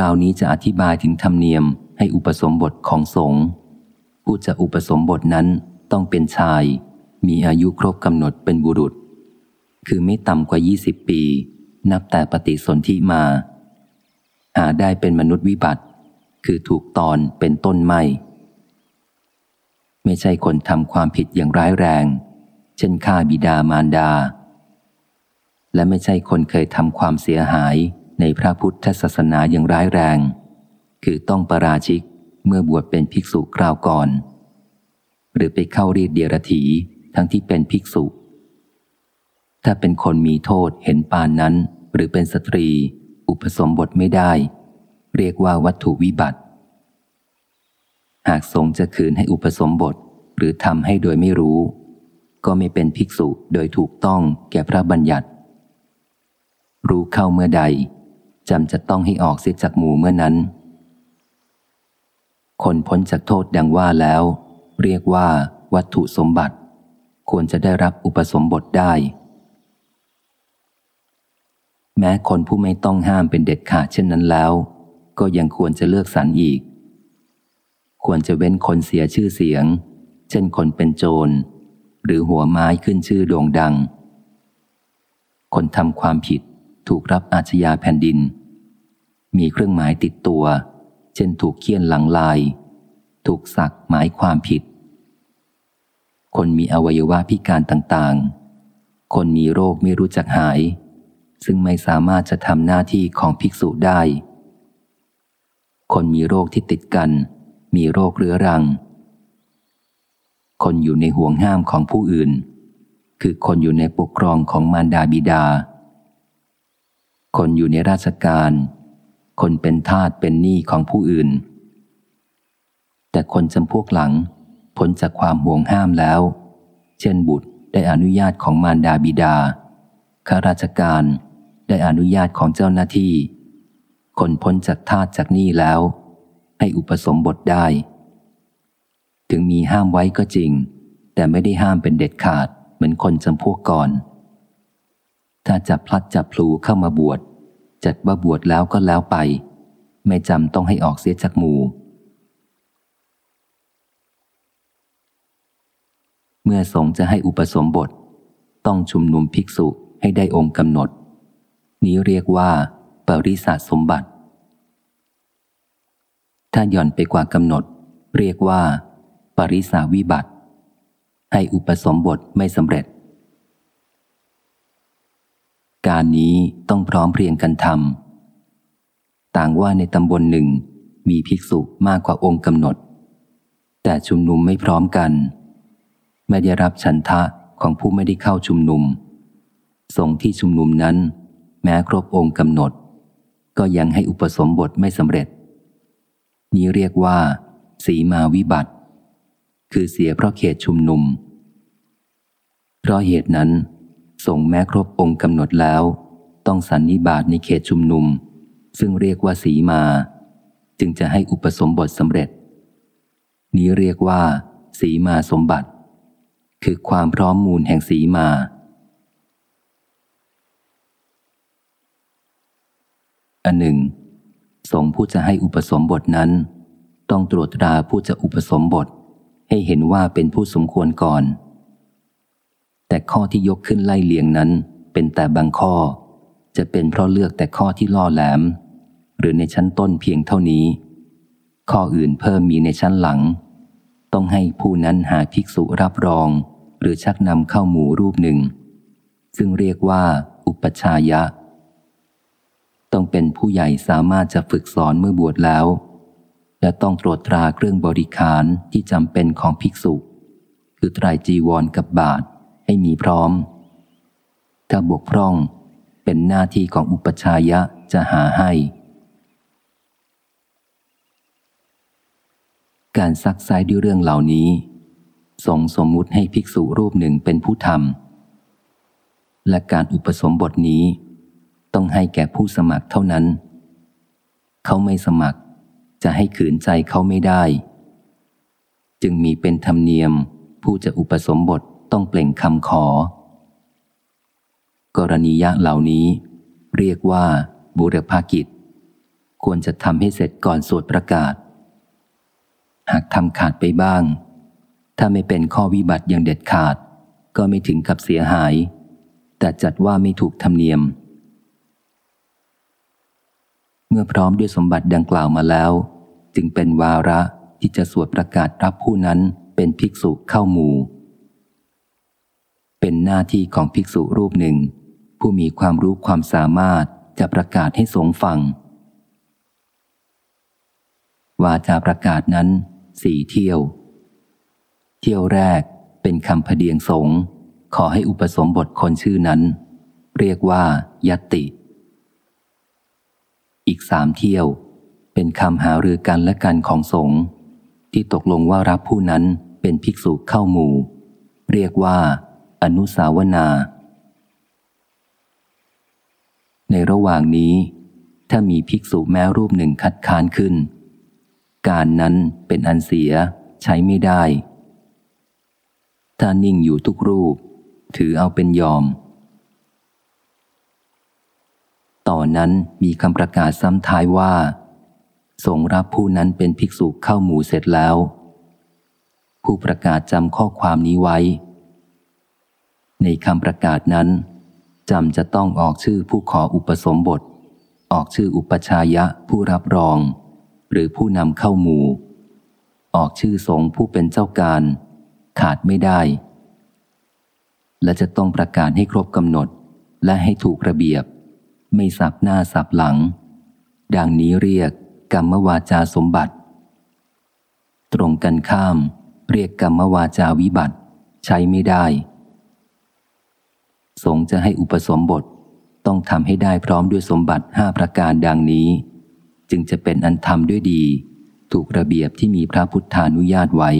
ราวนี้จะอธิบายถึงธรรมเนียมให้อุปสมบทของสงฆ์ผู้จะอุปสมบทนั้นต้องเป็นชาย มีอายุครบกำหนดเป็นบุรุษ คือไม่ต่ำกว่า 20 ปี นับแต่ปฏิสนธิมา หาได้เป็นมนุษย์วิบัติ คือถูกตอนเป็นต้นไม้ไม่ใช่คนทำความผิดอย่างร้ายแรง เช่นฆ่าบิดามารดา และไม่ใช่คนเคยทำความเสียหาย ในพระพุทธศาสนาอย่างร้ายแรง คือต้องประราชิกเมื่อบวชเป็นภิกษุคราวก่อน หรือไปเข้ารีดเดียรถีทั้งที่เป็นภิกษุ ถ้าเป็นคนมีโทษเห็นปานนั้น หรือเป็นสตรี อุปสมบทไม่ได้ เรียกว่าวัตถุวิบัติ หากสงจะคืนให้อุปสมบทหรือทำให้โดยไม่รู้ ก็ไม่เป็นภิกษุโดยถูกต้องแก่พระบัญญัติ รู้เข้าเมื่อใด จำจะต้องให้ออกเสียจากหมู่เมื่อนั้น คนพ้นจากโทษดังว่าแล้ว เรียกว่าวัตถุสมบัติ ควรจะได้รับอุปสมบทได้ แม้คนผู้ไม่ต้องห้ามเป็นเด็ดขาดเช่นนั้นแล้ว ก็ยังควรจะเลือกสรรอีก ควรจะเว้นคนเสียชื่อเสียง เช่นคนเป็นโจร หรือหัวไม้ขึ้นชื่อโด่งดัง คนทำความผิดถูกรับอาชญาแผ่นดิน มีเครื่องหมายติดตัว เช่นถูกเคี่ยนหลังลาย ถูกสักหมายความผิด คนมีอวัยวะพิการต่างๆ คนมีโรคไม่รู้จักหาย ซึ่งไม่สามารถจะทำหน้าที่ของภิกษุได้ คนมีโรคที่ติดกัน มีโรคเรื้อรัง คนอยู่ในห่วงห้ามของผู้อื่น คือคนอยู่ในปกครองของมารดาบิดา คนอยู่ในราชการ คนเป็นทาสเป็นหนี้ของผู้อื่น แต่คนจำพวกหลังพ้นจากความห่วงห้ามแล้ว เช่นบุตรได้อนุญาตของมารดาบิดา ข้าราชการได้อนุญาตของเจ้าหน้าที่ คนพ้นจากทาสจากหนี้แล้ว ให้อุปสมบทได้ ถึงมีห้ามไว้ก็จริง แต่ไม่ได้ห้ามเป็นเด็ดขาดเหมือนคนจำพวกก่อน ถ้าจับพลัดจับพลูเข้ามาบวช จัดว่าบวชแล้วก็แล้วไป ไม่จำต้องให้ออกเสียจากหมู่ เมื่อสงจะให้อุปสมบท ต้องชุมนุมภิกษุให้ได้องค์กำหนด นี้เรียกว่า ปริศาสสมบัติ ถ้าย่อนไปกว่ากำหนด เรียกว่า ปริสาวิบัติ ให้อุปสมบทไม่สำเร็จ การนี้ต้องพร้อมเพรียงกันทำต่างว่าในตำบลหนึ่งมีภิกษุมากกว่าองค์กำหนด แต่ชุมนุมไม่พร้อมกัน ไม่ได้รับฉันทะของผู้ไม่ได้เข้าชุมนุม ส่งที่ชุมนุมนั้น แม้ครบองค์กำหนด ก็ยังให้อุปสมบทไม่สำเร็จ นี้เรียกว่า สีมาวิบัติ คือเสียเพราะเขตชุมนุม เพราะเหตุนั้น ส่งแม้ครบองค์กำหนดแล้ว ต้องสันนิบาตในเขตชุมนุม ซึ่งเรียกว่าสีมา จึงจะให้อุปสมบทสำเร็จ นี้เรียกว่า สีมาสมบัติ คือความพร้อมมูลแห่งสีมา อันหนึ่ง สงผู้จะให้อุปสมบทนั้น ต้องตรวจตราผู้จะอุปสมบท ให้เห็นว่าเป็นผู้สมควรก่อน แต่ข้อที่ยกขึ้นไล่เลียงนั้น เป็นแต่บางข้อ จะเป็นเพราะเลือกแต่ข้อที่ล่อแหลม หรือในชั้นต้นเพียงเท่านี้ ข้ออื่นเพิ่มมีในชั้นหลัง ต้องให้ผู้นั้นหาภิกษุรับรอง หรือชักนำเข้าหมู่รูปหนึ่ง ซึ่งเรียกว่า อุปชายะ ต้องเป็นผู้ใหญ่สามารถจะฝึกสอนเมื่อบวชแล้ว และต้องตรวจตราเครื่องบริการที่จำเป็นของภิกษุ คือไตรจีวรกับบาท ให้มีพร้อม ถ้าบกพร่องเป็นหน้าที่ของอุปชายะจะหาให้ การซักไซด้วยเรื่องเหล่านี้ทรงสมมุติให้ภิกษุรูปหนึ่งเป็นผู้ทำและการอุปสมบทนี้ ต้องให้แก่ผู้สมัครเท่านั้น เขาไม่สมัครจะให้ขืนใจเขาไม่ได้ จึงมีเป็นธรรมเนียมผู้จะอุปสมบท ต้องเปล่งคำขอ กรณียะเหล่านี้ เรียกว่า บุรพากิจ ควรจะทำให้เสร็จก่อนสวดประกาศ หากทำขาดไปบ้าง ถ้าไม่เป็นข้อวิบัติอย่างเด็ดขาด ก็ไม่ถึงกับเสียหาย แต่จัดว่าไม่ถูกธรรมเนียม เมื่อพร้อมด้วยสมบัติดังกล่าวมาแล้ว จึงเป็นวาระที่จะสวดประกาศรับผู้นั้นเป็นภิกษุเข้าหมู่ เป็นหน้าที่ของภิกษุรูปหนึ่ง ผู้มีความรู้ความสามารถจะประกาศให้สงฟัง วาจาประกาศนั้นสี่เที่ยว เที่ยวแรกเป็นคำพเดียงสงขอให้อุปสมบทคนชื่อนั้น เรียกว่ายติ อีกสามเที่ยว เป็นคำหารือกันและกันของสงที่ตกลงว่ารับผู้นั้นเป็นภิกษุเข้าหมู่ เรียกว่า อนุสาวนา ในระหว่างนี้ ถ้ามีภิกษุแม้รูปหนึ่งคัดค้านขึ้น การนั้นเป็นอันเสียใช้ไม่ได้ ถ้านิ่งอยู่ทุกรูป ถือเอาเป็นยอม ต่อนนั้นมีคำประกาศซ้ำท้ายว่าทรงรับผู้นั้นเป็นภิกษุเข้าหมู่เสร็จแล้ว ผู้ประกาศจำข้อความนี้ไว้ ในคำประกาศนั้นจำจะต้องออกชื่อผู้ขออุปสมบท ออกชื่ออุปชายะผู้รับรอง หรือผู้นำเข้าหมู่ ออกชื่อสงฆ์ผู้เป็นเจ้าการ ขาดไม่ได้ และจะต้องประกาศให้ครบกำหนดและให้ถูกระเบียบ ไม่สับหน้าสับหลัง ดังนี้เรียกกรรมวาจาสมบัติ ตรงกันข้าม เรียกกรรมวาจาวิบัติ ใช้ไม่ได้ สงจะให้อุปสมบทต้องทำให้ได้พร้อมด้วยสมบัติห้าประการดังนี้ จึงจะเป็นอันทำด้วยดี ถูกระเบียบที่มีพระพุทธานุญาตไว้